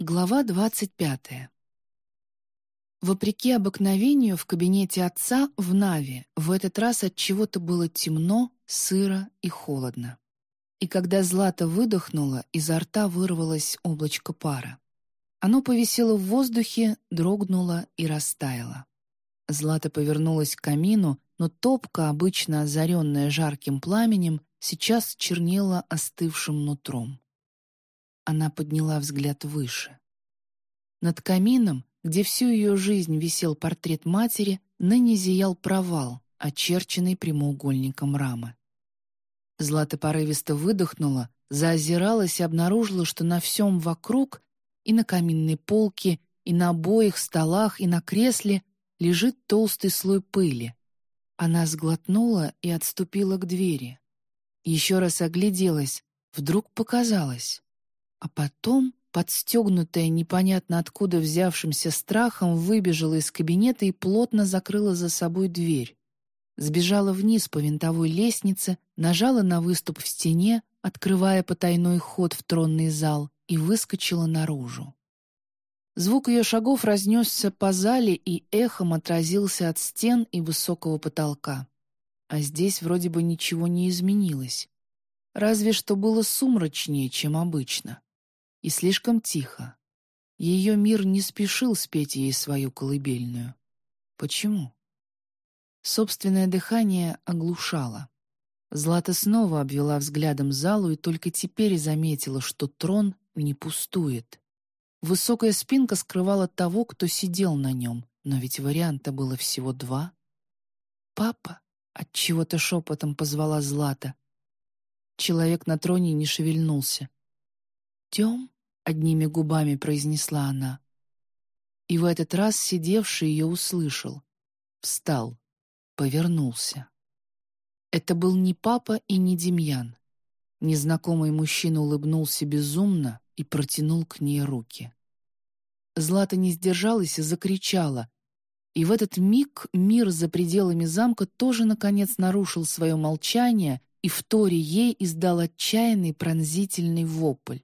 Глава двадцать пятая. Вопреки обыкновению в кабинете отца в Наве в этот раз от чего-то было темно, сыро и холодно. И когда Злата выдохнула, изо рта вырвалось облачко пара. Оно повисело в воздухе, дрогнуло и растаяло. Злата повернулась к камину, но топка, обычно озаренная жарким пламенем, сейчас чернела остывшим нутром. Она подняла взгляд выше. Над камином, где всю ее жизнь висел портрет матери, ныне зиял провал, очерченный прямоугольником рамы. Злата порывисто выдохнула, заозиралась и обнаружила, что на всем вокруг, и на каминной полке, и на обоих столах, и на кресле лежит толстый слой пыли. Она сглотнула и отступила к двери. Еще раз огляделась, вдруг показалось. А потом, подстегнутая непонятно откуда взявшимся страхом, выбежала из кабинета и плотно закрыла за собой дверь. Сбежала вниз по винтовой лестнице, нажала на выступ в стене, открывая потайной ход в тронный зал, и выскочила наружу. Звук ее шагов разнесся по зале и эхом отразился от стен и высокого потолка. А здесь вроде бы ничего не изменилось. Разве что было сумрачнее, чем обычно и слишком тихо. Ее мир не спешил спеть ей свою колыбельную. Почему? Собственное дыхание оглушало. Злата снова обвела взглядом залу и только теперь заметила, что трон не пустует. Высокая спинка скрывала того, кто сидел на нем, но ведь варианта было всего два. «Папа?» — отчего-то шепотом позвала Злата. Человек на троне не шевельнулся. «Тем?» — одними губами произнесла она. И в этот раз сидевший ее услышал. Встал, повернулся. Это был не папа и не Демьян. Незнакомый мужчина улыбнулся безумно и протянул к ней руки. Злата не сдержалась и закричала. И в этот миг мир за пределами замка тоже, наконец, нарушил свое молчание и в торе ей издал отчаянный пронзительный вопль.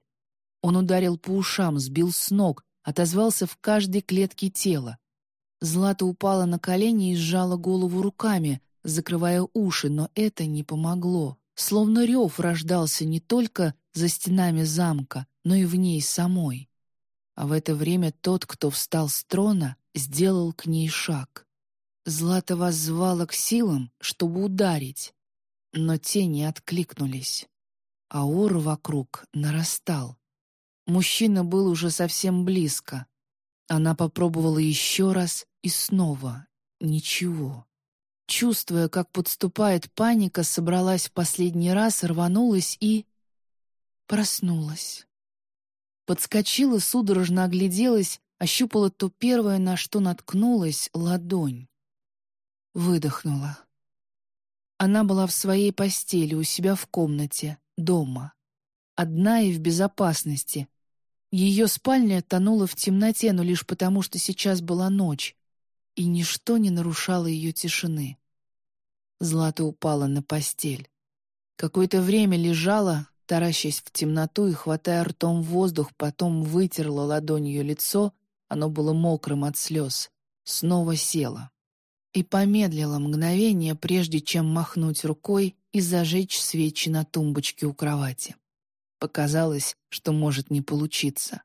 Он ударил по ушам, сбил с ног, отозвался в каждой клетке тела. Злата упала на колени и сжала голову руками, закрывая уши, но это не помогло. Словно рев рождался не только за стенами замка, но и в ней самой. А в это время тот, кто встал с трона, сделал к ней шаг. Злата воззвала к силам, чтобы ударить, но те не откликнулись. Аур вокруг нарастал. Мужчина был уже совсем близко. Она попробовала еще раз и снова. Ничего. Чувствуя, как подступает паника, собралась в последний раз, рванулась и... Проснулась. Подскочила, судорожно огляделась, ощупала то первое, на что наткнулась, ладонь. Выдохнула. Она была в своей постели, у себя в комнате, дома. Одна и в безопасности, ее спальня тонула в темноте, но лишь потому, что сейчас была ночь, и ничто не нарушало ее тишины. Злата упала на постель. Какое-то время лежала, таращась в темноту и хватая ртом воздух, потом вытерла ладонью лицо, оно было мокрым от слез, снова села. И помедлила мгновение, прежде чем махнуть рукой и зажечь свечи на тумбочке у кровати. Показалось, что может не получиться.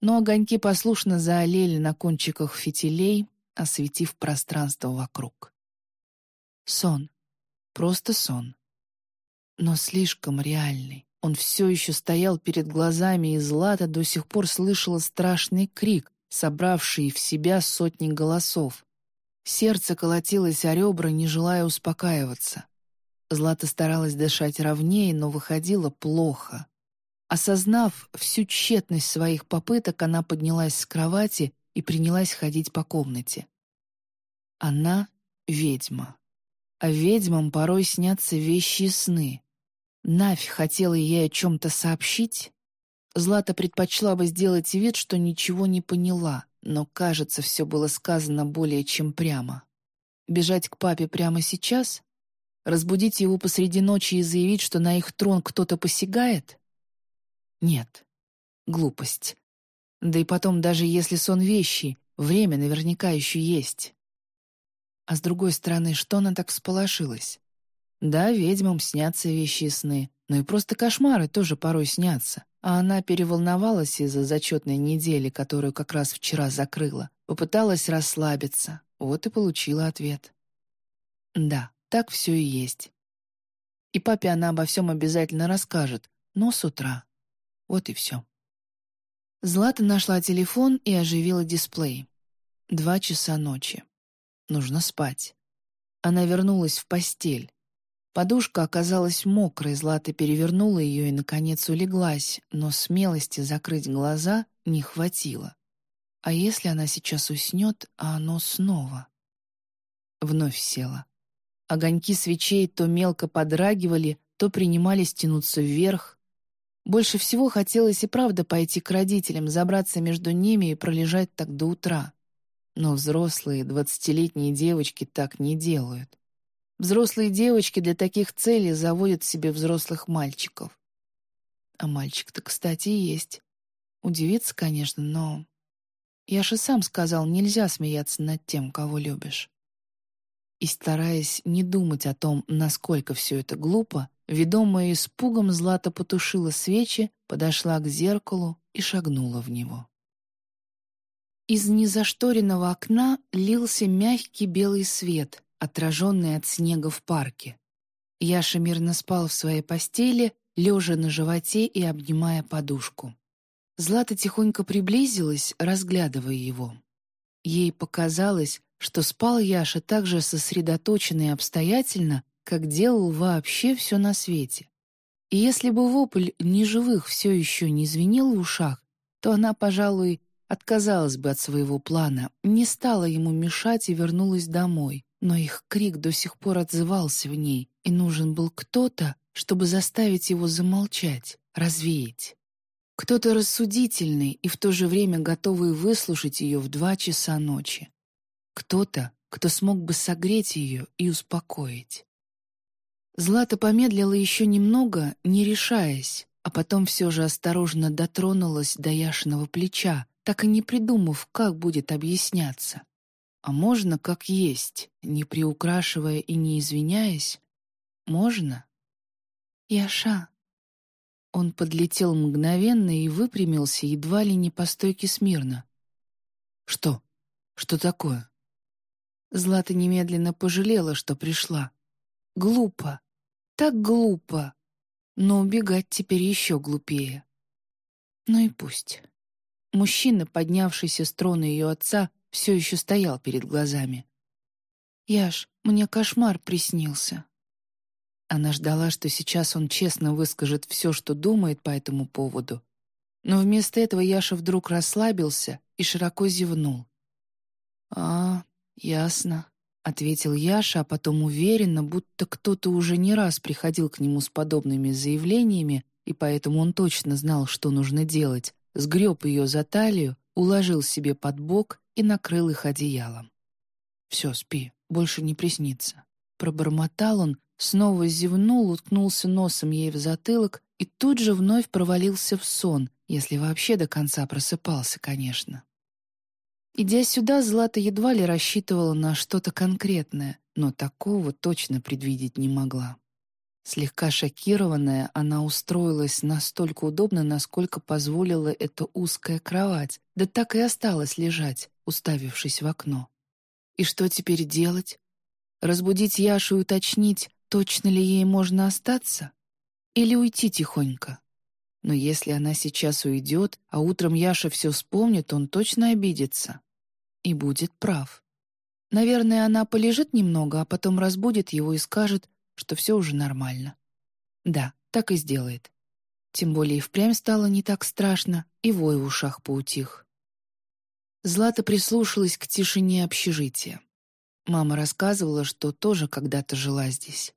Но огоньки послушно заолели на кончиках фитилей, осветив пространство вокруг. Сон. Просто сон. Но слишком реальный. Он все еще стоял перед глазами, и Злата до сих пор слышала страшный крик, собравший в себя сотни голосов. Сердце колотилось о ребра, не желая успокаиваться. Злата старалась дышать ровнее, но выходило плохо. Осознав всю тщетность своих попыток, она поднялась с кровати и принялась ходить по комнате. Она — ведьма. А ведьмам порой снятся вещи и сны. Навь хотела ей о чем-то сообщить. Злата предпочла бы сделать вид, что ничего не поняла, но, кажется, все было сказано более чем прямо. Бежать к папе прямо сейчас? Разбудить его посреди ночи и заявить, что на их трон кто-то посягает? Нет. Глупость. Да и потом, даже если сон вещи, время наверняка еще есть. А с другой стороны, что она так всполошилась? Да, ведьмам снятся вещи и сны, но и просто кошмары тоже порой снятся. А она переволновалась из-за зачетной недели, которую как раз вчера закрыла. Попыталась расслабиться. Вот и получила ответ. Да, так все и есть. И папе она обо всем обязательно расскажет, но с утра. Вот и все. Злата нашла телефон и оживила дисплей. Два часа ночи. Нужно спать. Она вернулась в постель. Подушка оказалась мокрой, Злата перевернула ее и, наконец, улеглась, но смелости закрыть глаза не хватило. А если она сейчас уснет, а оно снова? Вновь села. Огоньки свечей то мелко подрагивали, то принимались тянуться вверх. Больше всего хотелось и правда пойти к родителям, забраться между ними и пролежать так до утра. Но взрослые, двадцатилетние девочки так не делают. Взрослые девочки для таких целей заводят себе взрослых мальчиков. А мальчик-то, кстати, есть. Удивиться, конечно, но... Я же сам сказал, нельзя смеяться над тем, кого любишь. И стараясь не думать о том, насколько все это глупо, ведомая испугом, Злата потушила свечи, подошла к зеркалу и шагнула в него. Из незашторенного окна лился мягкий белый свет, отраженный от снега в парке. Яша мирно спал в своей постели, лежа на животе и обнимая подушку. Злата тихонько приблизилась, разглядывая его. Ей показалось, что спал Яша так же сосредоточенно и обстоятельно, как делал вообще все на свете. И если бы вопль неживых все еще не звенел в ушах, то она, пожалуй, отказалась бы от своего плана, не стала ему мешать и вернулась домой, но их крик до сих пор отзывался в ней, и нужен был кто-то, чтобы заставить его замолчать, развеять. Кто-то рассудительный и в то же время готовый выслушать ее в два часа ночи. Кто-то, кто смог бы согреть ее и успокоить. Злата помедлила еще немного, не решаясь, а потом все же осторожно дотронулась до Яшиного плеча, так и не придумав, как будет объясняться. А можно как есть, не приукрашивая и не извиняясь? Можно? Яша. Он подлетел мгновенно и выпрямился едва ли не по стойке смирно. Что? Что такое? Злата немедленно пожалела, что пришла. Глупо. Так глупо. Но убегать теперь еще глупее. Ну и пусть. Мужчина, поднявшийся с трона ее отца, все еще стоял перед глазами. «Яш, мне кошмар приснился». Она ждала, что сейчас он честно выскажет все, что думает по этому поводу. Но вместо этого Яша вдруг расслабился и широко зевнул. «А, ясно», — ответил Яша, а потом уверенно, будто кто-то уже не раз приходил к нему с подобными заявлениями, и поэтому он точно знал, что нужно делать, сгреб ее за талию, уложил себе под бок и накрыл их одеялом. «Все, спи, больше не приснится». Пробормотал он, снова зевнул, уткнулся носом ей в затылок и тут же вновь провалился в сон, если вообще до конца просыпался, конечно. Идя сюда, Злата едва ли рассчитывала на что-то конкретное, но такого точно предвидеть не могла. Слегка шокированная, она устроилась настолько удобно, насколько позволила эта узкая кровать, да так и осталась лежать, уставившись в окно. И что теперь делать? Разбудить Яшу и уточнить, точно ли ей можно остаться? Или уйти тихонько? Но если она сейчас уйдет, а утром Яша все вспомнит, он точно обидится. И будет прав. Наверное, она полежит немного, а потом разбудит его и скажет, что все уже нормально. Да, так и сделает. Тем более и впрямь стало не так страшно, и вой в ушах поутих. Злата прислушалась к тишине общежития. Мама рассказывала, что тоже когда-то жила здесь.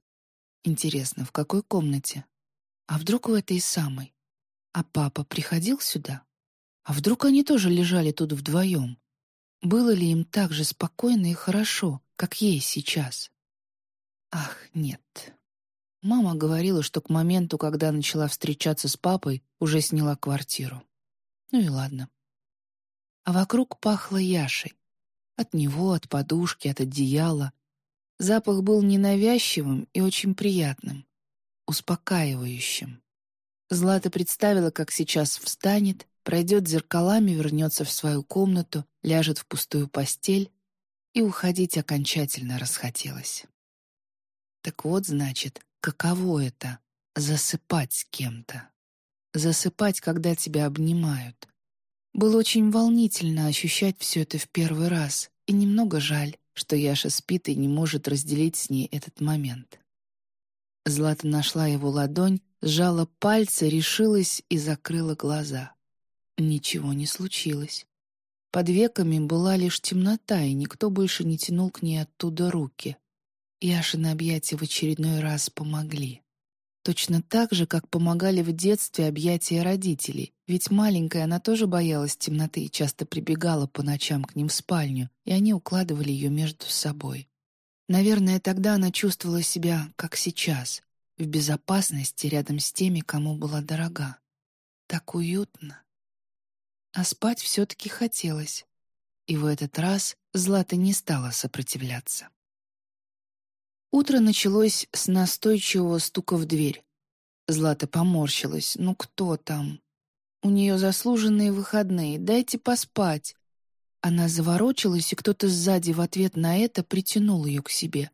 Интересно, в какой комнате? А вдруг в этой самой? А папа приходил сюда? А вдруг они тоже лежали тут вдвоем? Было ли им так же спокойно и хорошо, как ей сейчас? Ах, нет. Мама говорила, что к моменту, когда начала встречаться с папой, уже сняла квартиру. Ну и ладно. а вокруг пахло Яшей. От него, от подушки, от одеяла. Запах был ненавязчивым и очень приятным, успокаивающим. Злата представила, как сейчас встанет, пройдет зеркалами, вернется в свою комнату, ляжет в пустую постель, и уходить окончательно расхотелось. Так вот, значит, каково это — засыпать с кем-то. Засыпать, когда тебя обнимают. Было очень волнительно ощущать все это в первый раз, и немного жаль, что Яша спит и не может разделить с ней этот момент. Злата нашла его ладонь, сжала пальцы, решилась и закрыла глаза. Ничего не случилось. Под веками была лишь темнота, и никто больше не тянул к ней оттуда руки. Яшины объятия в очередной раз помогли. Точно так же, как помогали в детстве объятия родителей, ведь маленькая она тоже боялась темноты и часто прибегала по ночам к ним в спальню, и они укладывали ее между собой. Наверное, тогда она чувствовала себя, как сейчас, в безопасности рядом с теми, кому была дорога. Так уютно. А спать все-таки хотелось. И в этот раз Злата не стала сопротивляться. Утро началось с настойчивого стука в дверь. Злата поморщилась. «Ну кто там?» «У нее заслуженные выходные. Дайте поспать». Она заворочилась, и кто-то сзади в ответ на это притянул ее к себе.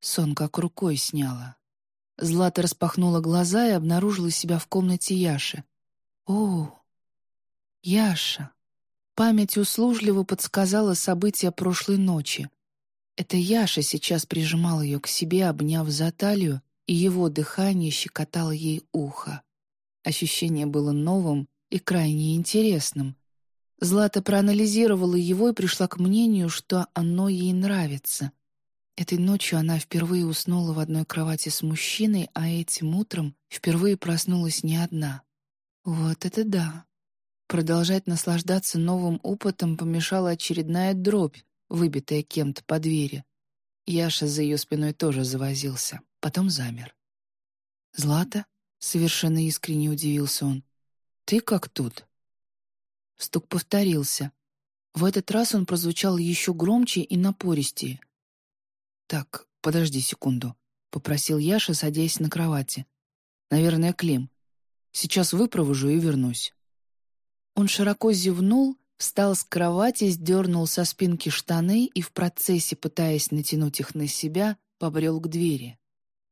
Сон как рукой сняла. Злата распахнула глаза и обнаружила себя в комнате Яши. «О, Яша!» Память услужливо подсказала события прошлой ночи. Это Яша сейчас прижимал ее к себе, обняв за талию, и его дыхание щекотало ей ухо. Ощущение было новым и крайне интересным. Злата проанализировала его и пришла к мнению, что оно ей нравится. Этой ночью она впервые уснула в одной кровати с мужчиной, а этим утром впервые проснулась не одна. Вот это да! Продолжать наслаждаться новым опытом помешала очередная дробь, выбитая кем-то по двери. Яша за ее спиной тоже завозился, потом замер. «Злата?» — совершенно искренне удивился он. «Ты как тут?» Стук повторился. В этот раз он прозвучал еще громче и напористее. «Так, подожди секунду», — попросил Яша, садясь на кровати. «Наверное, Клим. Сейчас выпровожу и вернусь». Он широко зевнул Встал с кровати, сдернул со спинки штаны и в процессе, пытаясь натянуть их на себя, побрел к двери.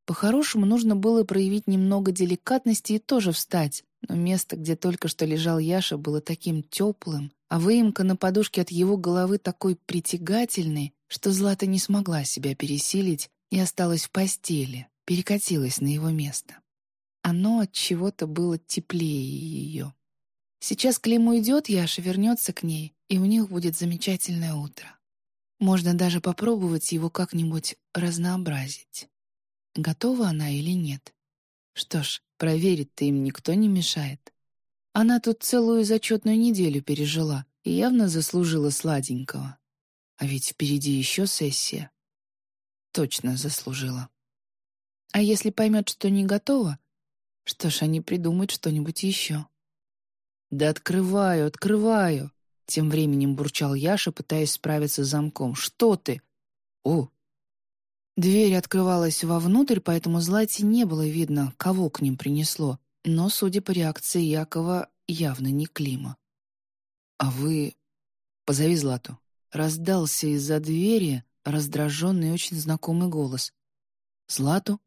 По-хорошему, нужно было проявить немного деликатности и тоже встать, но место, где только что лежал Яша, было таким теплым, а выемка на подушке от его головы такой притягательной, что Злата не смогла себя пересилить и осталась в постели, перекатилась на его место. Оно от чего-то было теплее ее. Сейчас Клим уйдет, Яша вернется к ней, и у них будет замечательное утро. Можно даже попробовать его как-нибудь разнообразить. Готова она или нет? Что ж, проверить-то им никто не мешает. Она тут целую зачетную неделю пережила и явно заслужила сладенького. А ведь впереди еще сессия. Точно заслужила. А если поймет, что не готова, что ж, они придумают что-нибудь еще. «Да открываю, открываю!» Тем временем бурчал Яша, пытаясь справиться с замком. «Что ты?» «О!» Дверь открывалась вовнутрь, поэтому Злате не было видно, кого к ним принесло. Но, судя по реакции Якова, явно не Клима. «А вы...» «Позови Злату». Раздался из-за двери раздраженный очень знакомый голос. «Злату?»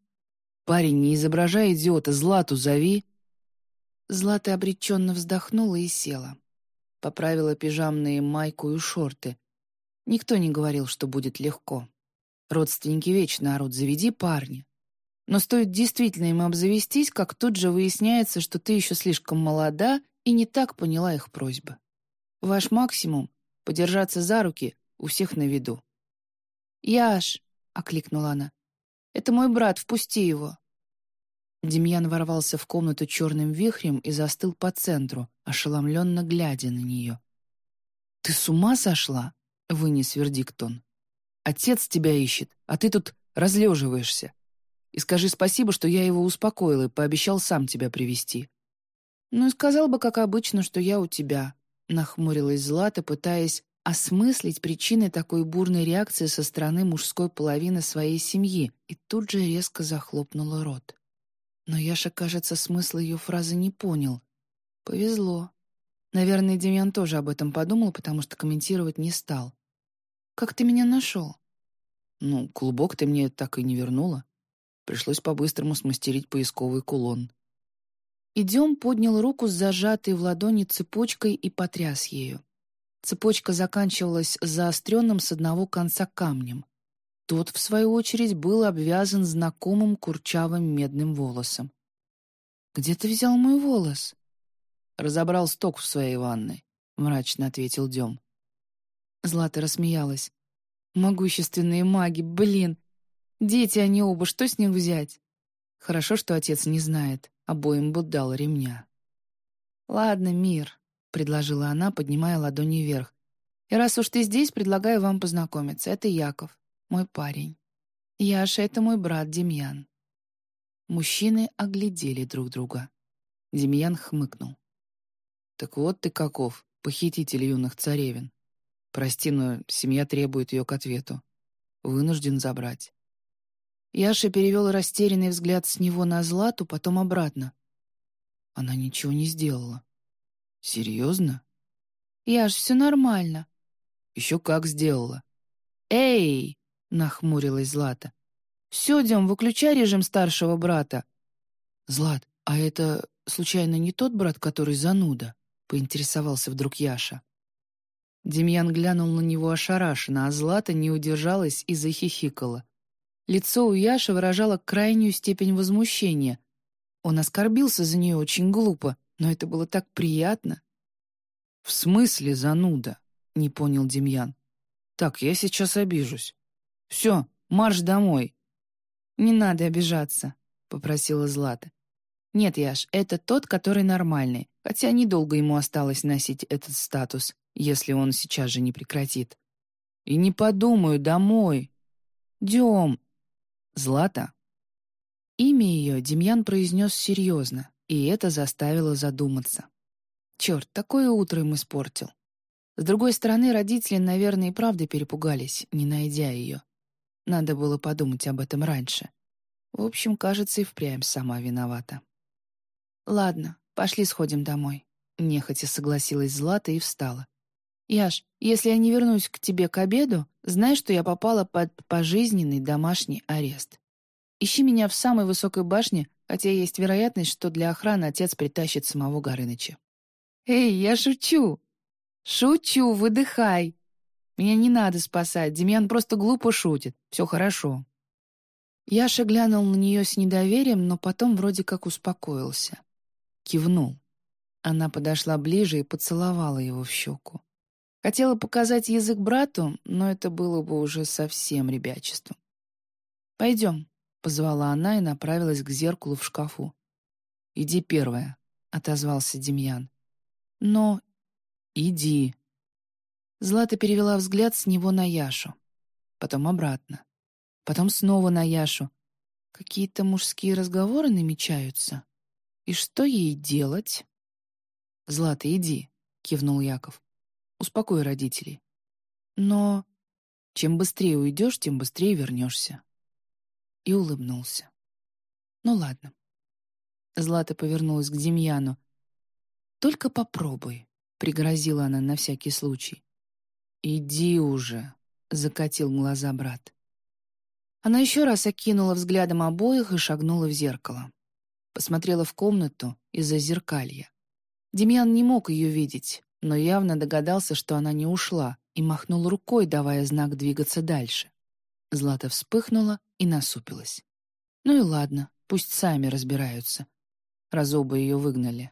«Парень, не изображай идиота, Злату зови!» Злата обреченно вздохнула и села. Поправила пижамные майку и шорты. Никто не говорил, что будет легко. Родственники вечно орут «заведи парня». Но стоит действительно им обзавестись, как тут же выясняется, что ты еще слишком молода и не так поняла их просьбы. Ваш максимум — подержаться за руки у всех на виду. «Яш!» — окликнула она. «Это мой брат, впусти его!» Демьян ворвался в комнату черным вихрем и застыл по центру, ошеломленно глядя на нее. «Ты с ума сошла?» — вынес вердикт он. «Отец тебя ищет, а ты тут разлеживаешься. И скажи спасибо, что я его успокоил и пообещал сам тебя привести. «Ну и сказал бы, как обычно, что я у тебя», — нахмурилась Злата, пытаясь осмыслить причины такой бурной реакции со стороны мужской половины своей семьи, и тут же резко захлопнула рот. Но Яша, кажется, смысла ее фразы не понял. Повезло. Наверное, Демьян тоже об этом подумал, потому что комментировать не стал. «Как ты меня нашел?» «Ну, клубок ты мне так и не вернула. Пришлось по-быстрому смастерить поисковый кулон». Идем поднял руку с зажатой в ладони цепочкой и потряс ею. Цепочка заканчивалась заостренным с одного конца камнем. Тот, в свою очередь, был обвязан знакомым курчавым медным волосом. «Где ты взял мой волос?» «Разобрал сток в своей ванной», — мрачно ответил Дем. Злата рассмеялась. «Могущественные маги, блин! Дети они оба, что с них взять?» Хорошо, что отец не знает, обоим бы дал ремня. «Ладно, мир», — предложила она, поднимая ладони вверх. «И раз уж ты здесь, предлагаю вам познакомиться. Это Яков, мой парень. Яша — это мой брат Демьян». Мужчины оглядели друг друга. Демьян хмыкнул. «Так вот ты каков, похититель юных царевин. Прости, но семья требует ее к ответу. Вынужден забрать». Яша перевел растерянный взгляд с него на Злату, потом обратно. Она ничего не сделала. «Серьезно?» «Яш, все нормально». «Еще как сделала». «Эй!» — нахмурилась Злата. «Все, Дем, выключай режим старшего брата». «Злат, а это, случайно, не тот брат, который зануда?» — поинтересовался вдруг Яша. Демьян глянул на него ошарашенно, а Злата не удержалась и захихикала. Лицо у Яши выражало крайнюю степень возмущения. Он оскорбился за нее очень глупо, но это было так приятно. «В смысле зануда?» — не понял Демьян. «Так, я сейчас обижусь. Все, марш домой». «Не надо обижаться», — попросила Злата. «Нет, Яш, это тот, который нормальный, хотя недолго ему осталось носить этот статус, если он сейчас же не прекратит». «И не подумаю, домой». «Дем». «Злата». Имя ее Демьян произнес серьезно, и это заставило задуматься. Черт, такое утро им испортил. С другой стороны, родители, наверное, и правда перепугались, не найдя ее. Надо было подумать об этом раньше. В общем, кажется, и впрямь сама виновата. «Ладно, пошли сходим домой», — нехотя согласилась Злата и встала. «Яш, если я не вернусь к тебе к обеду, знай, что я попала под пожизненный домашний арест. Ищи меня в самой высокой башне хотя есть вероятность, что для охраны отец притащит самого Горыныча. «Эй, я шучу!» «Шучу, выдыхай!» «Меня не надо спасать, Демьян просто глупо шутит. Все хорошо». Яша глянул на нее с недоверием, но потом вроде как успокоился. Кивнул. Она подошла ближе и поцеловала его в щеку. Хотела показать язык брату, но это было бы уже совсем ребячеством. «Пойдем», — позвала она и направилась к зеркалу в шкафу. «Иди первая», — отозвался Демьян. «Но...» «Иди». Злата перевела взгляд с него на Яшу. Потом обратно. Потом снова на Яшу. Какие-то мужские разговоры намечаются. И что ей делать? «Злата, иди», — кивнул Яков. «Успокой родителей». «Но...» «Чем быстрее уйдешь, тем быстрее вернешься» и улыбнулся. «Ну ладно». Злата повернулась к Демьяну. «Только попробуй», — пригрозила она на всякий случай. «Иди уже», — закатил глаза брат. Она еще раз окинула взглядом обоих и шагнула в зеркало. Посмотрела в комнату из-за зеркалья. Демьян не мог ее видеть, но явно догадался, что она не ушла, и махнул рукой, давая знак двигаться дальше. Злата вспыхнула и насупилась. Ну и ладно, пусть сами разбираются. Раз оба ее выгнали.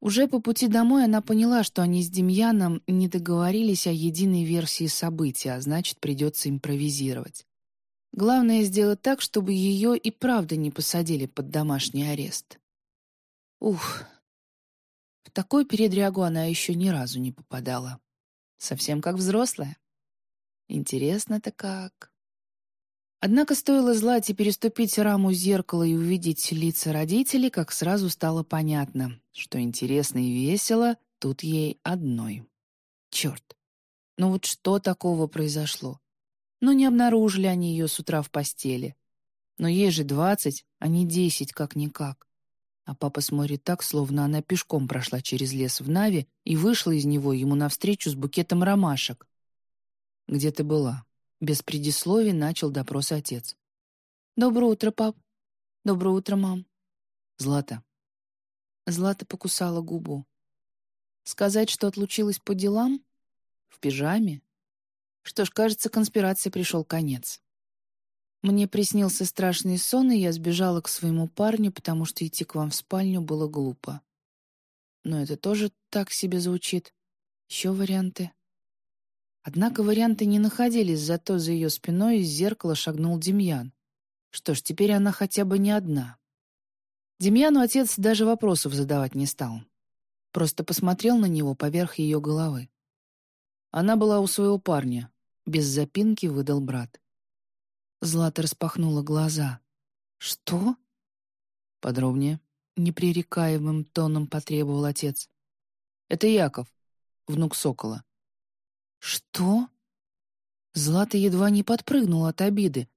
Уже по пути домой она поняла, что они с Демьяном не договорились о единой версии событий, а значит, придется импровизировать. Главное — сделать так, чтобы ее и правда не посадили под домашний арест. Ух, в такую передрягу она еще ни разу не попадала. Совсем как взрослая. Интересно-то как. Однако стоило Злате переступить раму зеркала и увидеть лица родителей, как сразу стало понятно, что интересно и весело тут ей одной. Черт. Ну вот что такого произошло? Ну не обнаружили они ее с утра в постели. Но ей же двадцать, а не десять, как-никак. А папа смотрит так, словно она пешком прошла через лес в Нави и вышла из него ему навстречу с букетом ромашек. «Где ты была?» Без предисловий начал допрос отец. «Доброе утро, пап». «Доброе утро, мам». «Злата». Злата покусала губу. «Сказать, что отлучилась по делам? В пижаме? Что ж, кажется, конспирации пришел конец. Мне приснился страшный сон, и я сбежала к своему парню, потому что идти к вам в спальню было глупо. Но это тоже так себе звучит. Еще варианты. Однако варианты не находились, зато за ее спиной из зеркала шагнул Демьян. Что ж, теперь она хотя бы не одна. Демьяну отец даже вопросов задавать не стал. Просто посмотрел на него поверх ее головы. Она была у своего парня. Без запинки выдал брат. Злата распахнула глаза. «Что?» «Подробнее», — непререкаемым тоном потребовал отец. «Это Яков, внук Сокола». «Что?» Злата едва не подпрыгнула от обиды.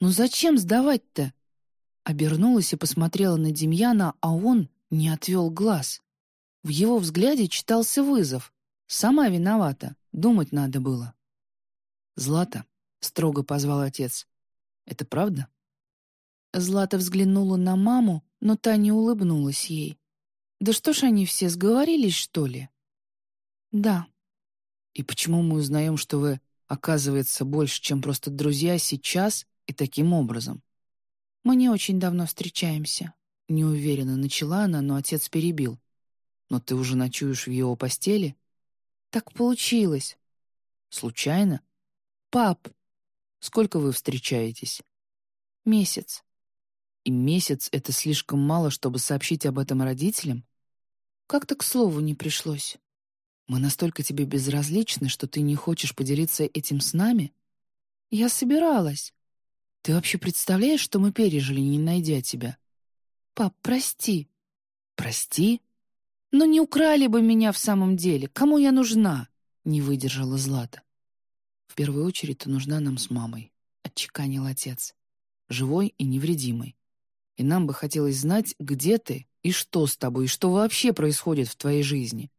«Ну зачем сдавать-то?» Обернулась и посмотрела на Демьяна, а он не отвел глаз. В его взгляде читался вызов. «Сама виновата, думать надо было». «Злата», — строго позвал отец, это правда?» Злата взглянула на маму, но та не улыбнулась ей. «Да что ж они все сговорились, что ли?» «Да». «И почему мы узнаем, что вы, оказывается, больше, чем просто друзья сейчас и таким образом?» «Мы не очень давно встречаемся», — неуверенно начала она, но отец перебил. «Но ты уже ночуешь в его постели?» «Так получилось». «Случайно?» «Пап, Сколько вы встречаетесь?» «Месяц». «И месяц — это слишком мало, чтобы сообщить об этом родителям?» «Как-то к слову не пришлось». «Мы настолько тебе безразличны, что ты не хочешь поделиться этим с нами?» «Я собиралась». «Ты вообще представляешь, что мы пережили, не найдя тебя?» «Пап, прости». «Прости?» «Но не украли бы меня в самом деле. Кому я нужна?» — не выдержала Злата. «В первую очередь ты нужна нам с мамой», — отчеканил отец. «Живой и невредимой. И нам бы хотелось знать, где ты и что с тобой, и что вообще происходит в твоей жизни.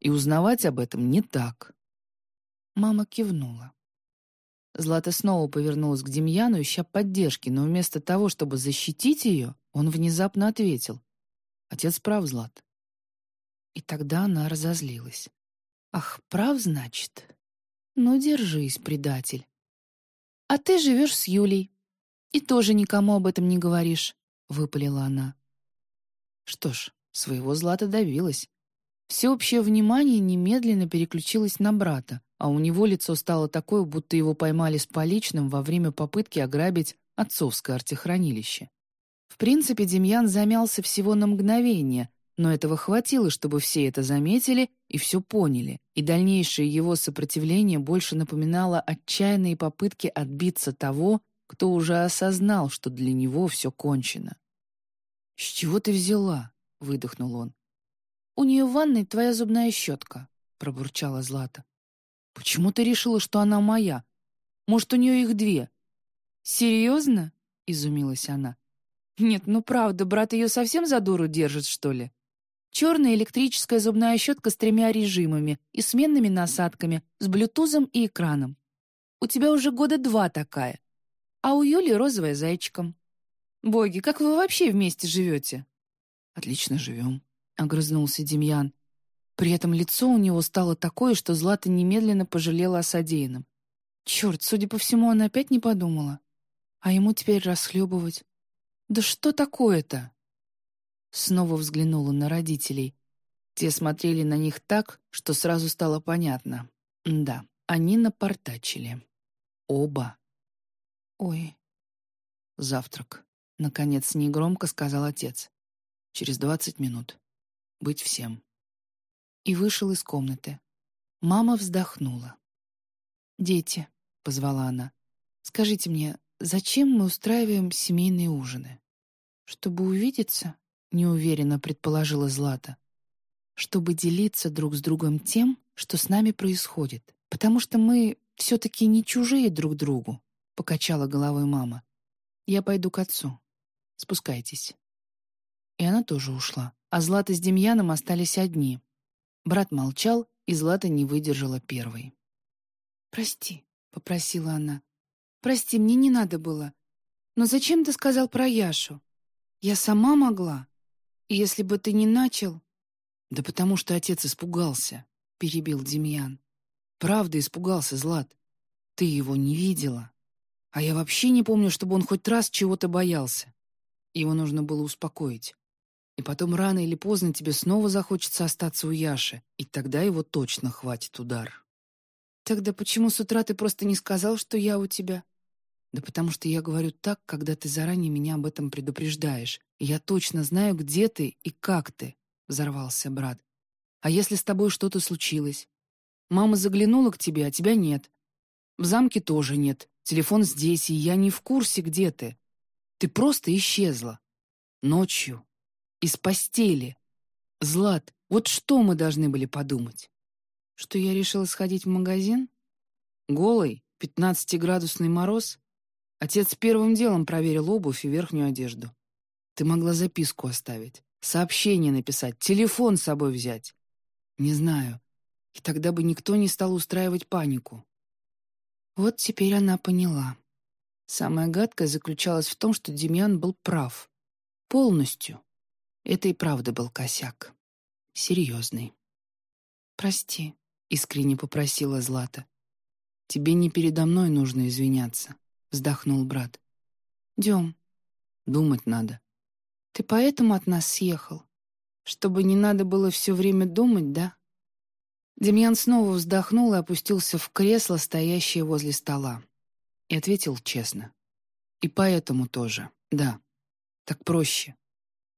И узнавать об этом не так». Мама кивнула. Злата снова повернулась к Демьяну, ища поддержки, но вместо того, чтобы защитить ее, он внезапно ответил. «Отец прав, Злат». И тогда она разозлилась. «Ах, прав, значит?» «Ну, держись, предатель». «А ты живешь с Юлей. И тоже никому об этом не говоришь», — выпалила она. Что ж, своего Злата добилась. Всеобщее внимание немедленно переключилось на брата, а у него лицо стало такое, будто его поймали с поличным во время попытки ограбить отцовское артехранилище. В принципе, Демьян замялся всего на мгновение, но этого хватило, чтобы все это заметили и все поняли, и дальнейшее его сопротивление больше напоминало отчаянные попытки отбиться того, кто уже осознал, что для него все кончено. «С чего ты взяла?» — выдохнул он. «У нее в ванной твоя зубная щетка», — пробурчала Злата. «Почему ты решила, что она моя? Может, у нее их две?» «Серьезно?» — изумилась она. «Нет, ну правда, брат ее совсем за дуру держит, что ли?» Черная электрическая зубная щетка с тремя режимами и сменными насадками, с блютузом и экраном. У тебя уже года два такая. А у Юли розовая зайчиком. Боги, как вы вообще вместе живете? Отлично живем, — огрызнулся Демьян. При этом лицо у него стало такое, что Злата немедленно пожалела о содеянном. Черт, судя по всему, она опять не подумала. А ему теперь расхлебывать. Да что такое-то? Снова взглянула на родителей. Те смотрели на них так, что сразу стало понятно. Да, они напортачили. Оба. «Ой». «Завтрак», — наконец негромко сказал отец. «Через двадцать минут. Быть всем». И вышел из комнаты. Мама вздохнула. «Дети», — позвала она, — «скажите мне, зачем мы устраиваем семейные ужины? Чтобы увидеться?» — неуверенно предположила Злата. чтобы делиться друг с другом тем, что с нами происходит, потому что мы все-таки не чужие друг другу», — покачала головой мама. «Я пойду к отцу. Спускайтесь». И она тоже ушла, а Злата с Демьяном остались одни. Брат молчал, и Злата не выдержала первой. «Прости», — попросила она. «Прости, мне не надо было. Но зачем ты сказал про Яшу? Я сама могла. Если бы ты не начал...» «Да потому что отец испугался», — перебил Демьян. «Правда испугался, Злат. Ты его не видела. А я вообще не помню, чтобы он хоть раз чего-то боялся. Его нужно было успокоить. И потом рано или поздно тебе снова захочется остаться у Яши, и тогда его точно хватит удар». «Тогда почему с утра ты просто не сказал, что я у тебя?» «Да потому что я говорю так, когда ты заранее меня об этом предупреждаешь, я точно знаю, где ты и как ты», — взорвался брат. «А если с тобой что-то случилось? Мама заглянула к тебе, а тебя нет. В замке тоже нет, телефон здесь, и я не в курсе, где ты. Ты просто исчезла. Ночью. Из постели. Злат, вот что мы должны были подумать?» Что я решила сходить в магазин? Голый, пятнадцатиградусный мороз. Отец первым делом проверил обувь и верхнюю одежду. Ты могла записку оставить, сообщение написать, телефон с собой взять. Не знаю. И тогда бы никто не стал устраивать панику. Вот теперь она поняла. Самое гадкое заключалось в том, что Демьян был прав. Полностью. Это и правда был косяк. Серьезный. «Прости», — искренне попросила Злата. «Тебе не передо мной нужно извиняться», — вздохнул брат. «Дем». «Думать надо». «Ты поэтому от нас съехал? Чтобы не надо было все время думать, да?» Демьян снова вздохнул и опустился в кресло, стоящее возле стола. И ответил честно. «И поэтому тоже, да. Так проще.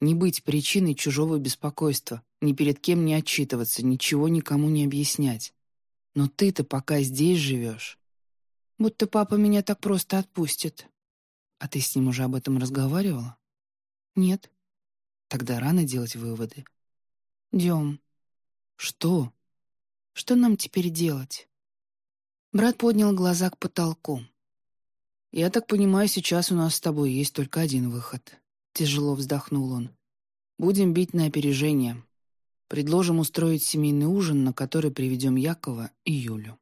Не быть причиной чужого беспокойства, ни перед кем не отчитываться, ничего никому не объяснять. Но ты-то пока здесь живешь. Будто папа меня так просто отпустит. А ты с ним уже об этом разговаривала? Нет. Тогда рано делать выводы. Дем. Что? Что нам теперь делать? Брат поднял глаза к потолку. «Я так понимаю, сейчас у нас с тобой есть только один выход», — тяжело вздохнул он. «Будем бить на опережение. Предложим устроить семейный ужин, на который приведем Якова и Юлю».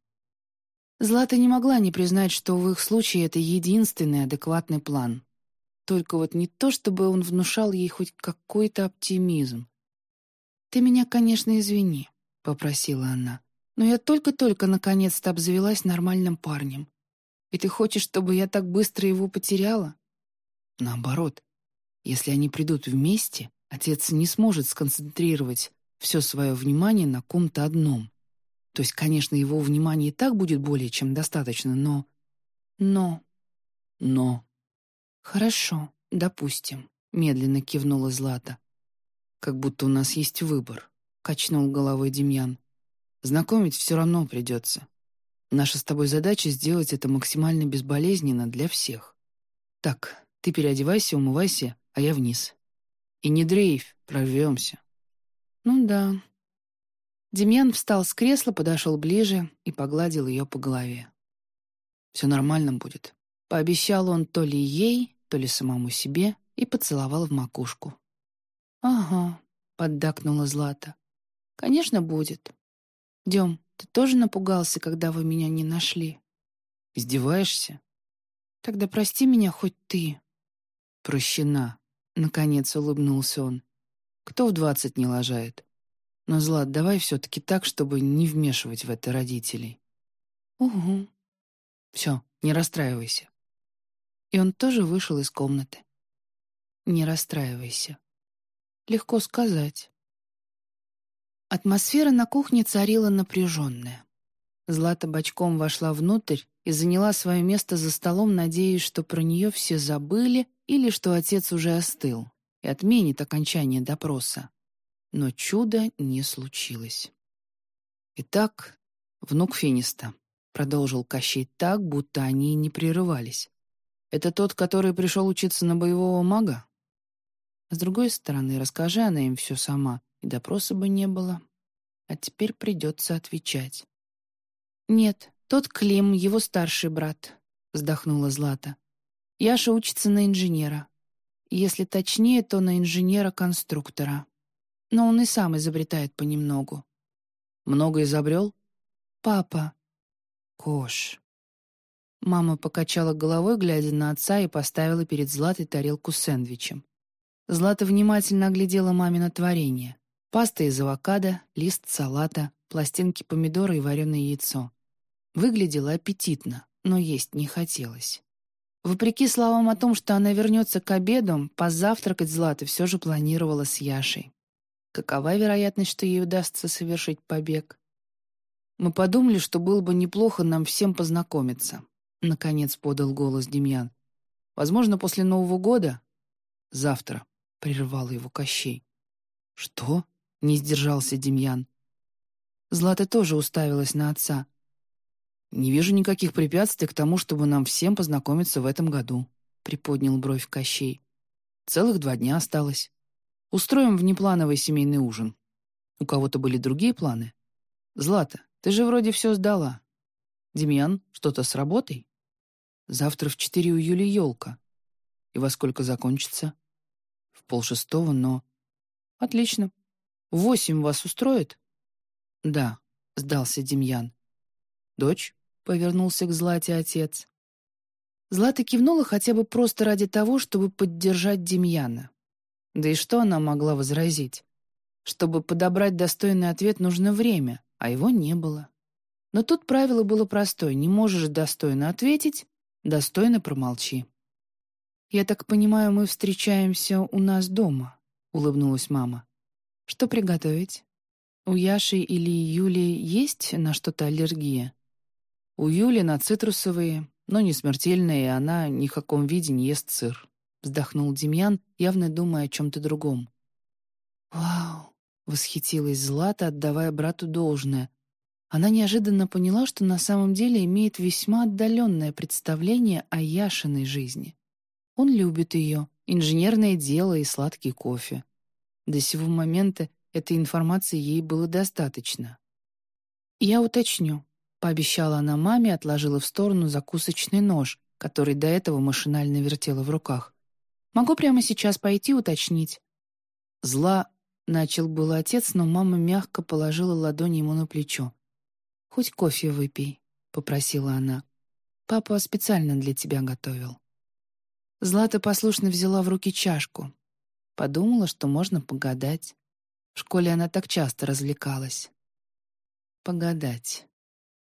Злата не могла не признать, что в их случае это единственный адекватный план. Только вот не то, чтобы он внушал ей хоть какой-то оптимизм. «Ты меня, конечно, извини», — попросила она. «Но я только-только наконец-то обзавелась нормальным парнем. И ты хочешь, чтобы я так быстро его потеряла?» «Наоборот. Если они придут вместе, отец не сможет сконцентрировать все свое внимание на ком-то одном. То есть, конечно, его внимание и так будет более чем достаточно, но... Но... Но... Хорошо, допустим, медленно кивнула Злата. Как будто у нас есть выбор, качнул головой Демьян. Знакомить все равно придется. Наша с тобой задача сделать это максимально безболезненно для всех. Так, ты переодевайся, умывайся, а я вниз. И не дрейф, прорвемся. «Ну да». Демьян встал с кресла, подошел ближе и погладил ее по голове. «Все нормально будет», — пообещал он то ли ей, то ли самому себе и поцеловал в макушку. «Ага», — поддакнула Злата. «Конечно, будет. Дем, ты тоже напугался, когда вы меня не нашли?» «Издеваешься?» «Тогда прости меня хоть ты». «Прощена», — наконец улыбнулся он. Кто в двадцать не лажает? Но, Злат, давай все-таки так, чтобы не вмешивать в это родителей. Угу. Все, не расстраивайся. И он тоже вышел из комнаты. Не расстраивайся. Легко сказать. Атмосфера на кухне царила напряженная. Злата бочком вошла внутрь и заняла свое место за столом, надеясь, что про нее все забыли или что отец уже остыл и отменит окончание допроса. Но чуда не случилось. «Итак, внук Финиста», — продолжил Кощей так, будто они не прерывались. «Это тот, который пришел учиться на боевого мага?» С другой стороны, расскажи она им все сама, и допроса бы не было, а теперь придется отвечать. «Нет, тот Клим, его старший брат», — вздохнула Злата. «Яша учится на инженера. Если точнее, то на инженера-конструктора. Но он и сам изобретает понемногу». «Много изобрел?» «Папа». «Кош». Мама покачала головой, глядя на отца, и поставила перед Златой тарелку с сэндвичем. Злата внимательно оглядела мамино творение. Паста из авокадо, лист салата, пластинки помидора и вареное яйцо. Выглядело аппетитно, но есть не хотелось. Вопреки словам о том, что она вернется к обеду, позавтракать Злата все же планировала с Яшей. Какова вероятность, что ей удастся совершить побег? Мы подумали, что было бы неплохо нам всем познакомиться. Наконец подал голос Демьян. Возможно, после Нового года? Завтра, — прервал его Кощей. Что? — не сдержался Демьян. Злата тоже уставилась на отца. «Не вижу никаких препятствий к тому, чтобы нам всем познакомиться в этом году», — приподнял бровь Кощей. «Целых два дня осталось. Устроим внеплановый семейный ужин. У кого-то были другие планы? Злата, ты же вроде все сдала. Демьян, что-то с работой? Завтра в четыре у Юли елка. И во сколько закончится? В полшестого, но... Отлично. Восемь вас устроит? Да, сдался Демьян. Дочь? Повернулся к Злате отец. Злата кивнула хотя бы просто ради того, чтобы поддержать Демьяна. Да и что она могла возразить? Чтобы подобрать достойный ответ, нужно время, а его не было. Но тут правило было простое. Не можешь достойно ответить, достойно промолчи. «Я так понимаю, мы встречаемся у нас дома», — улыбнулась мама. «Что приготовить? У Яши или Юли есть на что-то аллергия?» «У Юли на цитрусовые, но не смертельная, и она ни в каком виде не ест сыр», — вздохнул Демьян, явно думая о чем-то другом. «Вау!» — восхитилась Злата, отдавая брату должное. Она неожиданно поняла, что на самом деле имеет весьма отдаленное представление о Яшиной жизни. Он любит ее, инженерное дело и сладкий кофе. До сего момента этой информации ей было достаточно. «Я уточню», — пообещала она маме, отложила в сторону закусочный нож, который до этого машинально вертела в руках. «Могу прямо сейчас пойти уточнить». «Зла», — начал был отец, но мама мягко положила ладонь ему на плечо. «Хоть кофе выпей», — попросила она. «Папа специально для тебя готовил». Злата послушно взяла в руки чашку. Подумала, что можно погадать. В школе она так часто развлекалась. Погадать.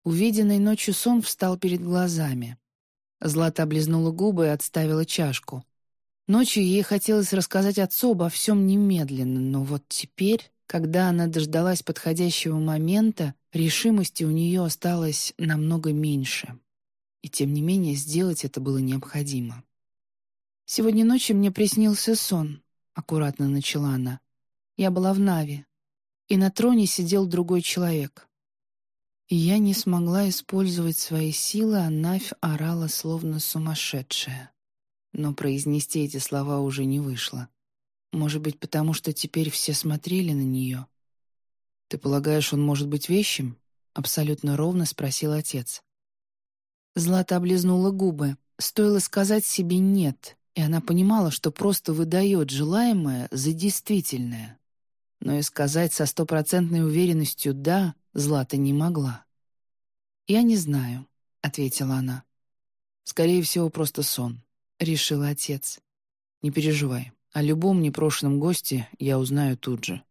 Увиденный ночью сон встал перед глазами. Злата облизнула губы и отставила чашку. Ночью ей хотелось рассказать отцу обо всем немедленно, но вот теперь, когда она дождалась подходящего момента, Решимости у нее осталось намного меньше. И тем не менее сделать это было необходимо. «Сегодня ночью мне приснился сон», — аккуратно начала она. «Я была в Наве, и на троне сидел другой человек. И я не смогла использовать свои силы, а Навь орала словно сумасшедшая. Но произнести эти слова уже не вышло. Может быть, потому что теперь все смотрели на нее, «Ты полагаешь, он может быть вещим?» — абсолютно ровно спросил отец. Злата облизнула губы. Стоило сказать себе «нет», и она понимала, что просто выдает желаемое за действительное. Но и сказать со стопроцентной уверенностью «да» Злата не могла. «Я не знаю», — ответила она. «Скорее всего, просто сон», — решил отец. «Не переживай, о любом непрошенном госте я узнаю тут же».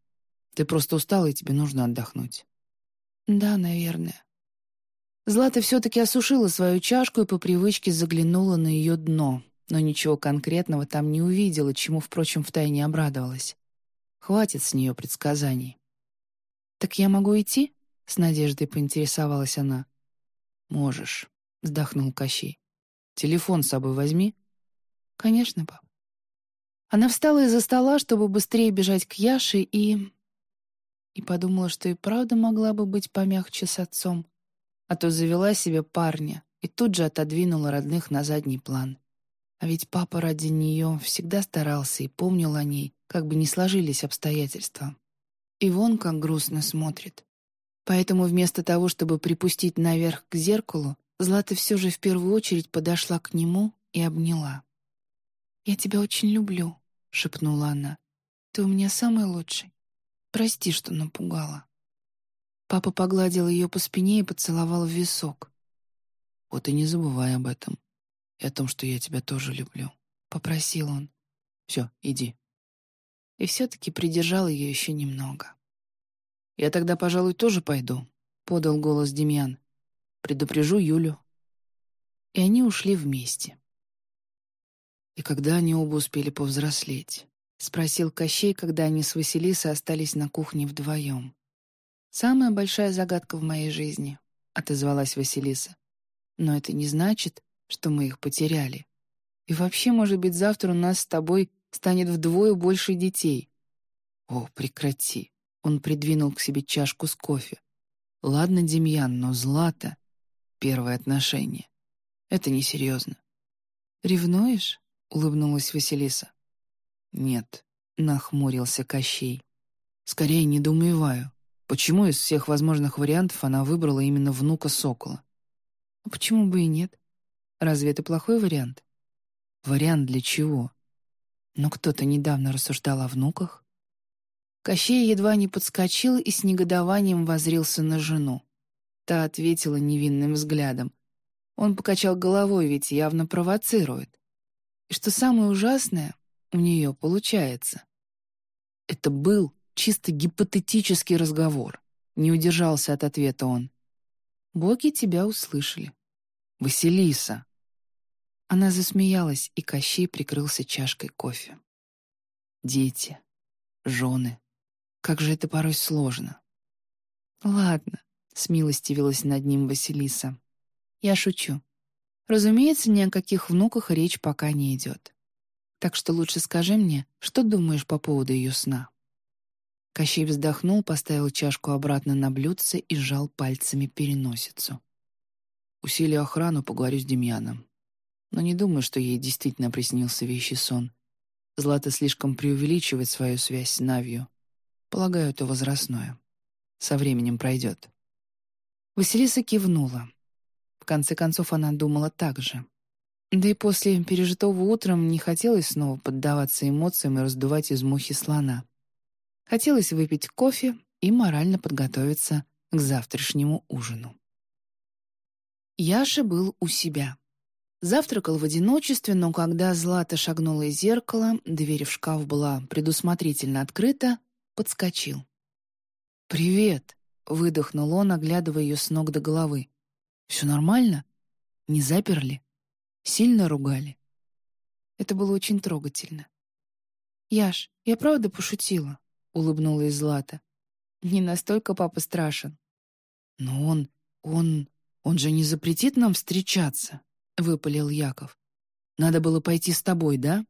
Ты просто устала, и тебе нужно отдохнуть». «Да, наверное». Злата все-таки осушила свою чашку и по привычке заглянула на ее дно, но ничего конкретного там не увидела, чему, впрочем, втайне обрадовалась. Хватит с нее предсказаний. «Так я могу идти?» — с надеждой поинтересовалась она. «Можешь», — вздохнул Кощей. «Телефон с собой возьми». «Конечно, пап». Она встала из-за стола, чтобы быстрее бежать к Яше, и и подумала, что и правда могла бы быть помягче с отцом, а то завела себе парня и тут же отодвинула родных на задний план. А ведь папа ради нее всегда старался и помнил о ней, как бы ни сложились обстоятельства. И вон как грустно смотрит. Поэтому вместо того, чтобы припустить наверх к зеркалу, Злата все же в первую очередь подошла к нему и обняла. «Я тебя очень люблю», — шепнула она. «Ты у меня самый лучший. Прости, что напугала». Папа погладил ее по спине и поцеловал в висок. «Вот и не забывай об этом. И о том, что я тебя тоже люблю», — попросил он. «Все, иди». И все-таки придержал ее еще немного. «Я тогда, пожалуй, тоже пойду», — подал голос Демьян. «Предупрежу Юлю». И они ушли вместе. «И когда они оба успели повзрослеть?» — спросил Кощей, когда они с Василисой остались на кухне вдвоем. «Самая большая загадка в моей жизни», — отозвалась Василиса. «Но это не значит, что мы их потеряли. И вообще, может быть, завтра у нас с тобой станет вдвое больше детей». «О, прекрати!» Он придвинул к себе чашку с кофе. «Ладно, Демьян, но Злата — первое отношение. Это несерьезно». «Ревнуешь?» — улыбнулась Василиса. «Нет», — нахмурился Кощей. «Скорее недоумеваю, почему из всех возможных вариантов она выбрала именно внука Сокола?» «А почему бы и нет? Разве это плохой вариант?» «Вариант для чего?» «Но кто-то недавно рассуждал о внуках». Кощей едва не подскочил и с негодованием возрился на жену. Та ответила невинным взглядом. Он покачал головой, ведь явно провоцирует. И что самое ужасное, у нее получается. Это был чисто гипотетический разговор. Не удержался от ответа он. «Боги тебя услышали». «Василиса!» Она засмеялась, и Кощей прикрылся чашкой кофе. «Дети, жены, как же это порой сложно. «Ладно», — смилостивилась над ним Василиса. «Я шучу. Разумеется, ни о каких внуках речь пока не идет. Так что лучше скажи мне, что думаешь по поводу ее сна?» Кощей вздохнул, поставил чашку обратно на блюдце и сжал пальцами переносицу. «Усилию охрану, поговорю с Демьяном. Но не думаю, что ей действительно приснился вещий сон. Злата слишком преувеличивает свою связь с Навью. Полагаю, это возрастное. Со временем пройдет. Василиса кивнула. В конце концов, она думала так же. Да и после пережитого утром не хотелось снова поддаваться эмоциям и раздувать из мухи слона. Хотелось выпить кофе и морально подготовиться к завтрашнему ужину. Яша был у себя. Завтракал в одиночестве, но когда Злата шагнула из зеркала, дверь в шкаф была предусмотрительно открыта, подскочил. «Привет!» — выдохнул он, оглядывая ее с ног до головы. «Все нормально? Не заперли? Сильно ругали?» Это было очень трогательно. «Яш, я правда пошутила?» — улыбнулась Злата. «Не настолько папа страшен». «Но он... он... он же не запретит нам встречаться», — выпалил Яков. «Надо было пойти с тобой, да?»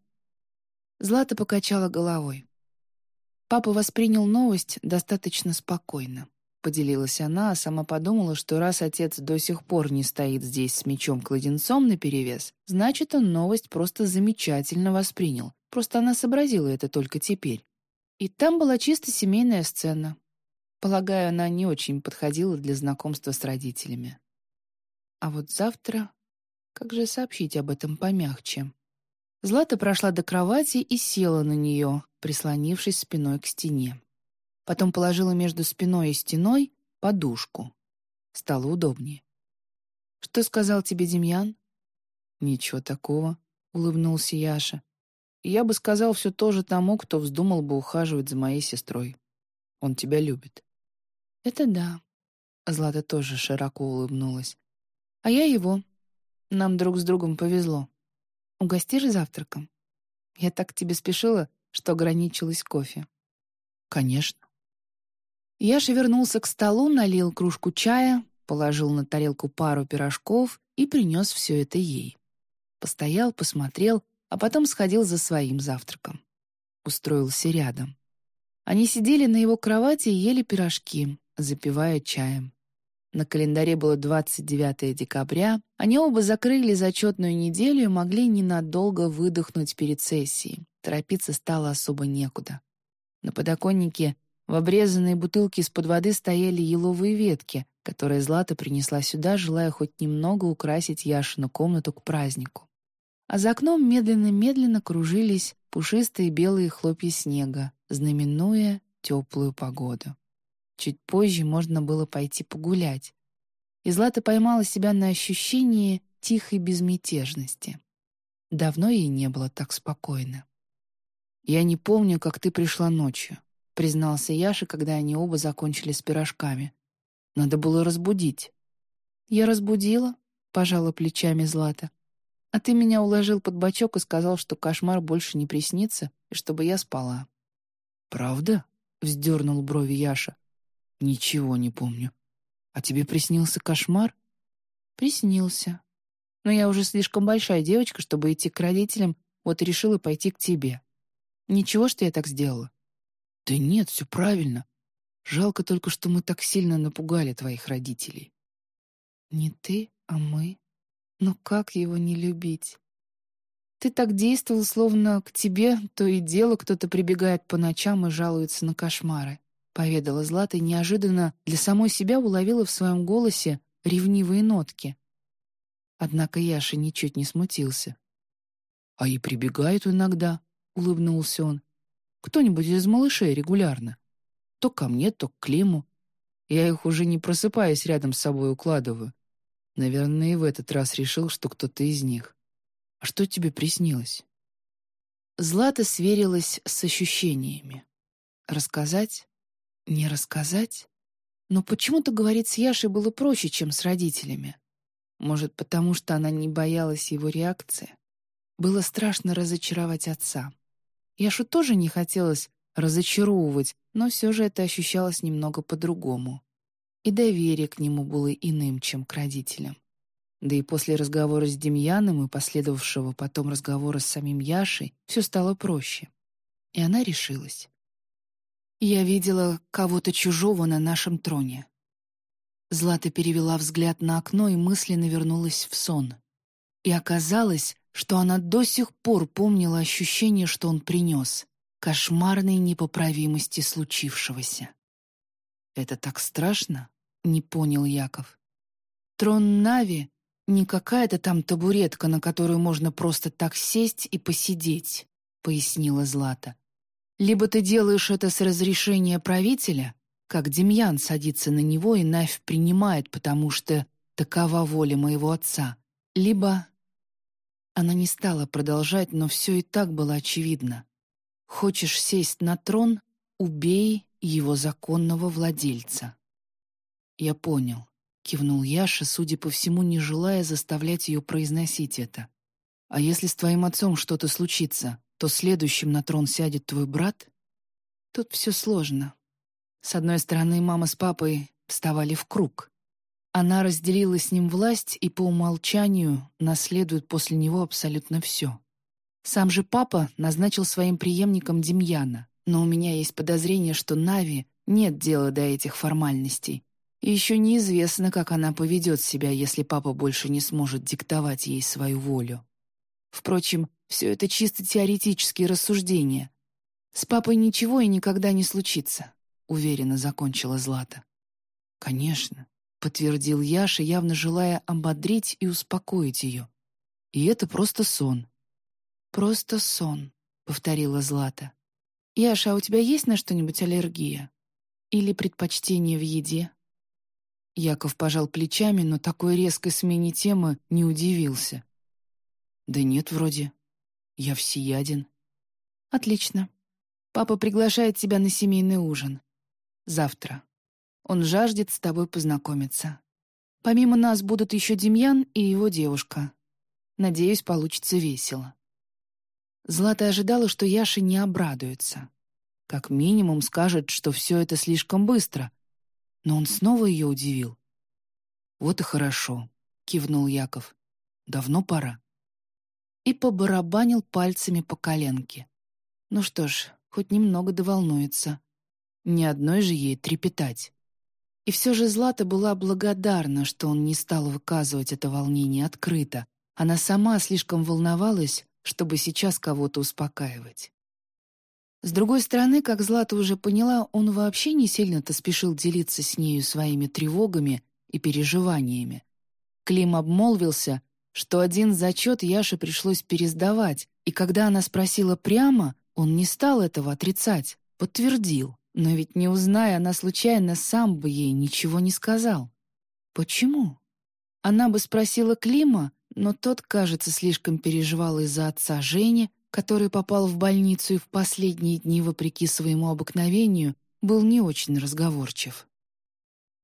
Злата покачала головой. Папа воспринял новость достаточно спокойно. Поделилась она, а сама подумала, что раз отец до сих пор не стоит здесь с мечом-кладенцом наперевес, значит, он новость просто замечательно воспринял. Просто она сообразила это только теперь. И там была чисто семейная сцена. Полагаю, она не очень подходила для знакомства с родителями. А вот завтра... Как же сообщить об этом помягче? Злата прошла до кровати и села на нее, прислонившись спиной к стене. Потом положила между спиной и стеной подушку. Стало удобнее. «Что сказал тебе Демьян?» «Ничего такого», — улыбнулся Яша. «Я бы сказал все то же тому, кто вздумал бы ухаживать за моей сестрой. Он тебя любит». «Это да». Злата тоже широко улыбнулась. «А я его. Нам друг с другом повезло». Угостишь завтраком? Я так к тебе спешила, что ограничилась кофе. Конечно. Яша вернулся к столу, налил кружку чая, положил на тарелку пару пирожков и принес все это ей. Постоял, посмотрел, а потом сходил за своим завтраком. Устроился рядом. Они сидели на его кровати и ели пирожки, запивая чаем. На календаре было 29 декабря. Они оба закрыли зачетную неделю и могли ненадолго выдохнуть перед сессией. Торопиться стало особо некуда. На подоконнике В обрезанной бутылке из-под воды стояли еловые ветки, которые Злата принесла сюда, желая хоть немного украсить Яшину комнату к празднику. А за окном медленно-медленно кружились пушистые белые хлопья снега, знаменуя теплую погоду. Чуть позже можно было пойти погулять. И Злата поймала себя на ощущении тихой безмятежности. Давно ей не было так спокойно. «Я не помню, как ты пришла ночью», — признался Яша, когда они оба закончили с пирожками. «Надо было разбудить». «Я разбудила», — пожала плечами Злата. «А ты меня уложил под бочок и сказал, что кошмар больше не приснится, и чтобы я спала». «Правда?» — вздернул брови Яша. «Ничего не помню. А тебе приснился кошмар?» «Приснился. Но я уже слишком большая девочка, чтобы идти к родителям, вот и решила пойти к тебе. Ничего, что я так сделала?» «Да нет, все правильно. Жалко только, что мы так сильно напугали твоих родителей». «Не ты, а мы. Но как его не любить?» «Ты так действовал, словно к тебе то и дело кто-то прибегает по ночам и жалуется на кошмары», — поведала Злата и неожиданно для самой себя уловила в своем голосе ревнивые нотки. Однако Яша ничуть не смутился. «А и прибегают иногда», — улыбнулся он. «Кто-нибудь из малышей регулярно. То ко мне, то к Климу. Я их уже не просыпаясь рядом с собой укладываю. Наверное, и в этот раз решил, что кто-то из них. А что тебе приснилось?» Злата сверилась с ощущениями. Рассказать? Не рассказать? Но почему-то говорить с Яшей было проще, чем с родителями. Может, потому что она не боялась его реакции? Было страшно разочаровать отца. Яшу тоже не хотелось разочаровывать, но все же это ощущалось немного по-другому. И доверие к нему было иным, чем к родителям. Да и после разговора с Демьяном и последовавшего потом разговора с самим Яшей все стало проще. И она решилась. «Я видела кого-то чужого на нашем троне». Злата перевела взгляд на окно и мысленно вернулась в сон. И оказалось, что она до сих пор помнила ощущение, что он принес, кошмарной непоправимости случившегося. «Это так страшно?» — не понял Яков. «Трон Нави — не какая-то там табуретка, на которую можно просто так сесть и посидеть», — пояснила Злата. «Либо ты делаешь это с разрешения правителя, как Демьян садится на него и Навь принимает, потому что такова воля моего отца, либо она не стала продолжать, но все и так было очевидно. Хочешь сесть на трон — убей его законного владельца. «Я понял», — кивнул Яша, судя по всему, не желая заставлять ее произносить это. «А если с твоим отцом что-то случится, то следующим на трон сядет твой брат?» Тут все сложно. С одной стороны, мама с папой вставали в круг. Она разделила с ним власть и по умолчанию наследует после него абсолютно все. Сам же папа назначил своим преемником Демьяна, но у меня есть подозрение, что Нави нет дела до этих формальностей. И еще неизвестно, как она поведет себя, если папа больше не сможет диктовать ей свою волю. Впрочем, все это чисто теоретические рассуждения. С папой ничего и никогда не случится, уверенно закончила Злата. Конечно, подтвердил Яша, явно желая ободрить и успокоить ее. И это просто сон. «Просто сон», — повторила Злата. «Яша, а у тебя есть на что-нибудь аллергия? Или предпочтение в еде?» Яков пожал плечами, но такой резкой смене темы не удивился. «Да нет, вроде. Я всеяден». «Отлично. Папа приглашает тебя на семейный ужин. Завтра. Он жаждет с тобой познакомиться. Помимо нас будут еще Демьян и его девушка. Надеюсь, получится весело». Злата ожидала, что Яша не обрадуется. Как минимум скажет, что все это слишком быстро. Но он снова ее удивил. «Вот и хорошо», — кивнул Яков. «Давно пора». И побарабанил пальцами по коленке. Ну что ж, хоть немного доволнуется. Ни одной же ей трепетать. И все же Злата была благодарна, что он не стал выказывать это волнение открыто. Она сама слишком волновалась, чтобы сейчас кого-то успокаивать. С другой стороны, как Злата уже поняла, он вообще не сильно-то спешил делиться с нею своими тревогами и переживаниями. Клим обмолвился, что один зачет Яше пришлось пересдавать, и когда она спросила прямо, он не стал этого отрицать, подтвердил. Но ведь не узная, она случайно сам бы ей ничего не сказал. Почему? Она бы спросила Клима, но тот, кажется, слишком переживал из-за отца Жени, который попал в больницу и в последние дни, вопреки своему обыкновению, был не очень разговорчив.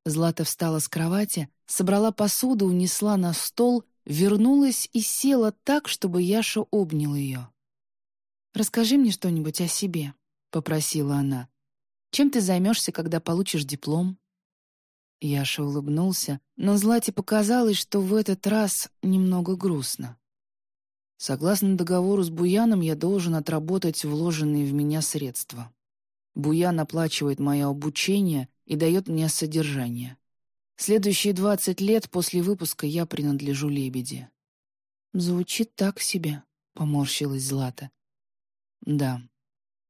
Злата встала с кровати, собрала посуду, унесла на стол, вернулась и села так, чтобы Яша обнял ее. «Расскажи мне что-нибудь о себе», — попросила она. «Чем ты займешься, когда получишь диплом?» Яша улыбнулся, но Злате показалось, что в этот раз немного грустно. Согласно договору с Буяном, я должен отработать вложенные в меня средства. Буян оплачивает мое обучение и дает мне содержание. Следующие двадцать лет после выпуска я принадлежу Лебеди. «Звучит так себе», — поморщилась Злата. «Да.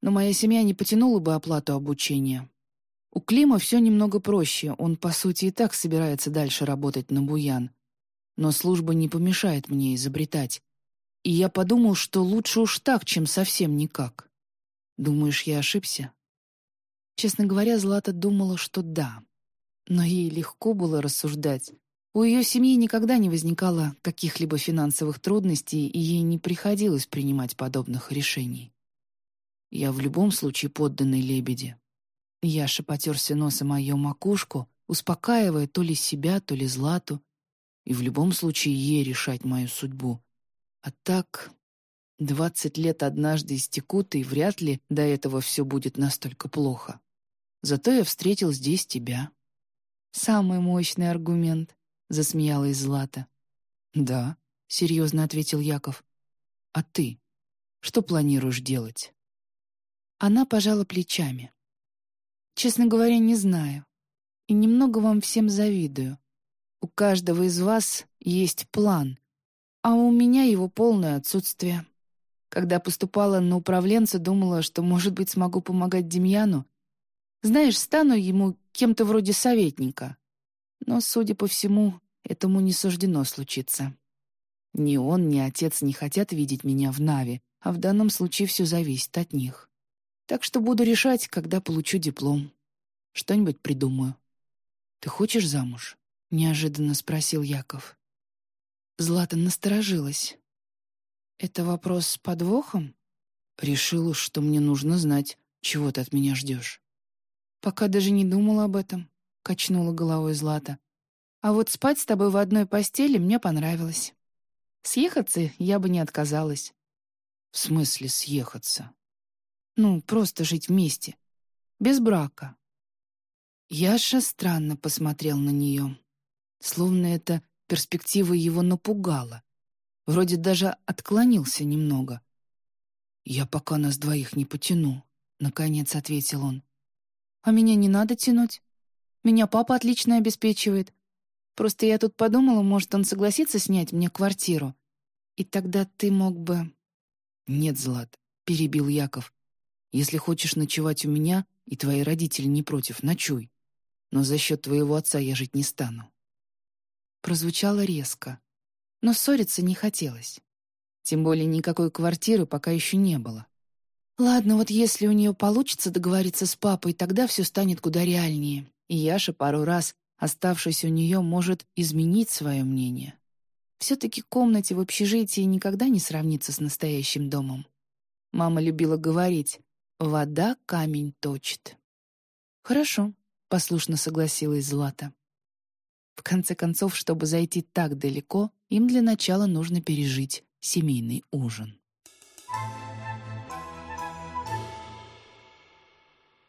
Но моя семья не потянула бы оплату обучения. У Клима все немного проще, он, по сути, и так собирается дальше работать на Буян. Но служба не помешает мне изобретать. И я подумал, что лучше уж так, чем совсем никак. Думаешь, я ошибся? Честно говоря, Злата думала, что да. Но ей легко было рассуждать. У ее семьи никогда не возникало каких-либо финансовых трудностей, и ей не приходилось принимать подобных решений. Я в любом случае подданный лебеди. Яша потерся носом о ее макушку, успокаивая то ли себя, то ли Злату, и в любом случае ей решать мою судьбу. А так, двадцать лет однажды истекут, и вряд ли до этого все будет настолько плохо. Зато я встретил здесь тебя». «Самый мощный аргумент», — засмеялась Злата. «Да», — серьезно ответил Яков. «А ты? Что планируешь делать?» Она пожала плечами. «Честно говоря, не знаю. И немного вам всем завидую. У каждого из вас есть план, а у меня его полное отсутствие. Когда поступала на управленца, думала, что, может быть, смогу помогать Демьяну. Знаешь, стану ему кем-то вроде советника. Но, судя по всему, этому не суждено случиться. Ни он, ни отец не хотят видеть меня в Нави, а в данном случае все зависит от них. Так что буду решать, когда получу диплом. Что-нибудь придумаю. «Ты хочешь замуж?» — неожиданно спросил Яков. Злата насторожилась. «Это вопрос с подвохом?» Решила, что мне нужно знать, чего ты от меня ждешь. «Пока даже не думала об этом», — качнула головой Злата. «А вот спать с тобой в одной постели мне понравилось. Съехаться я бы не отказалась». «В смысле съехаться?» «Ну, просто жить вместе. Без брака». Яша странно посмотрел на нее. Словно это Перспектива его напугала. Вроде даже отклонился немного. «Я пока нас двоих не потяну», — наконец ответил он. «А меня не надо тянуть. Меня папа отлично обеспечивает. Просто я тут подумала, может, он согласится снять мне квартиру. И тогда ты мог бы...» «Нет, Злат», — перебил Яков. «Если хочешь ночевать у меня, и твои родители не против, ночуй. Но за счет твоего отца я жить не стану прозвучало резко. Но ссориться не хотелось. Тем более никакой квартиры пока еще не было. Ладно, вот если у нее получится договориться с папой, тогда все станет куда реальнее. И Яша пару раз, оставшись у нее, может изменить свое мнение. Все-таки комнате в общежитии никогда не сравнится с настоящим домом. Мама любила говорить «вода камень точит». «Хорошо», — послушно согласилась Злата. В конце концов, чтобы зайти так далеко, им для начала нужно пережить семейный ужин.